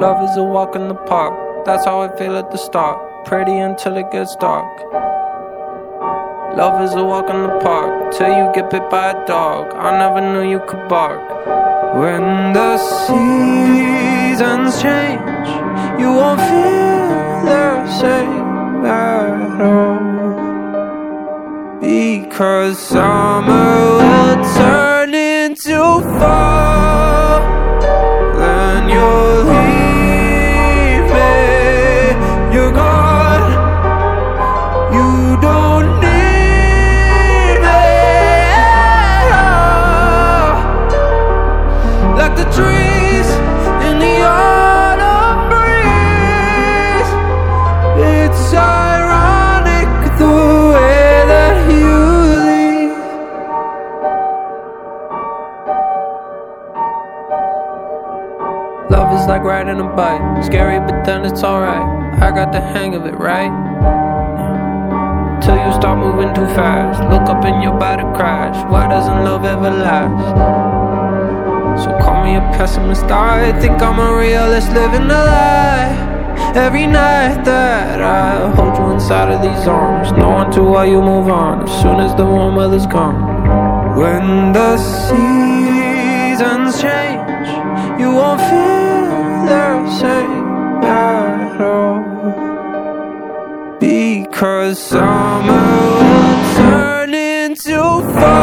Love is a walk in the park. That's how I feel at the start. Pretty until it gets dark. Love is a walk in the park till you get bit by a dog. I never knew you could bark. When the seasons change, you won't feel the same at all. Because summer will turn into fall. In the autumn breeze. It's ironic the way that you leave. Love is like riding a bike. Scary, but then it's alright. I got the hang of it, right? Till you start moving too fast. Look up and your body crash. Why doesn't love ever last? Me a pessimist. I think I'm a realist living a lie. Every night that I hold you inside of these arms, knowing to why you move on as soon as the warm weather's gone. When the seasons change, you won't feel the same at all. Because summer will turn into fall.